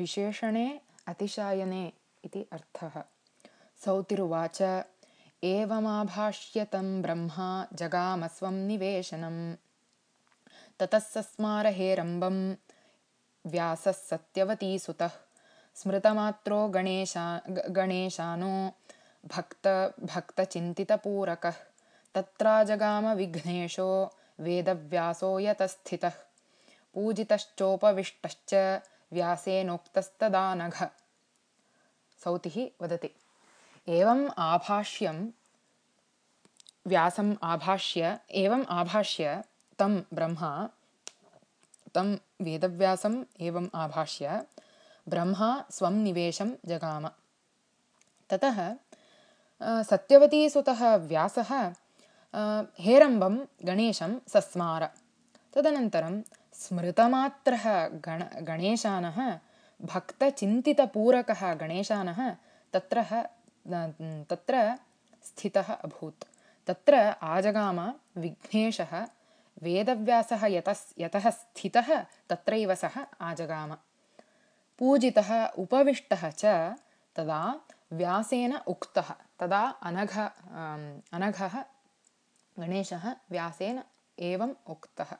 विशेषणे अतिशायने इति अर्थः। सौतिरुवाच एवमाभाष्यतं ब्रह्मा जगामस्वं निवेशनम् ततः सस्मारहेरम्बं व्यासः सत्यवतीसुतः स्मृतमात्रो गणेशा गणेशानो भक्त भक्तचिन्तितपूरकः। तत्राजगामविघ्नेशो वेदव्यासो यतस्थितः। पूजितश्चोपविष्टश्च व्यासेनोक्तस्तदानघ सौतिः वदति। एवम् आभाष्यं व्यासम् आभाष्य एवम् आभाष्य तं ब्रह्मा तं वेदव्यासम् एवम् आभाष्य ब्रह्मा स्वं निवेशं जगाम। ततः सत्यवतीसुतः व्यासः हेरम्बं गणेशं सस्मार। तदनन्तरं स्मृतमात्रः गण गणेशानः भक्तचिन्तितपूरकः गणेशानः तत्र तत्र स्थितः अभूत्। तत्र आजगाम विघ्नेशः वेदव्यासः यतः यतः स्थितः तत्रैव सः आजगाम। पूजितः उपविष्टः च तदा व्यासेन उक्तः तदा अनघ अनघः गणेशः व्यासेन एवम् उक्तः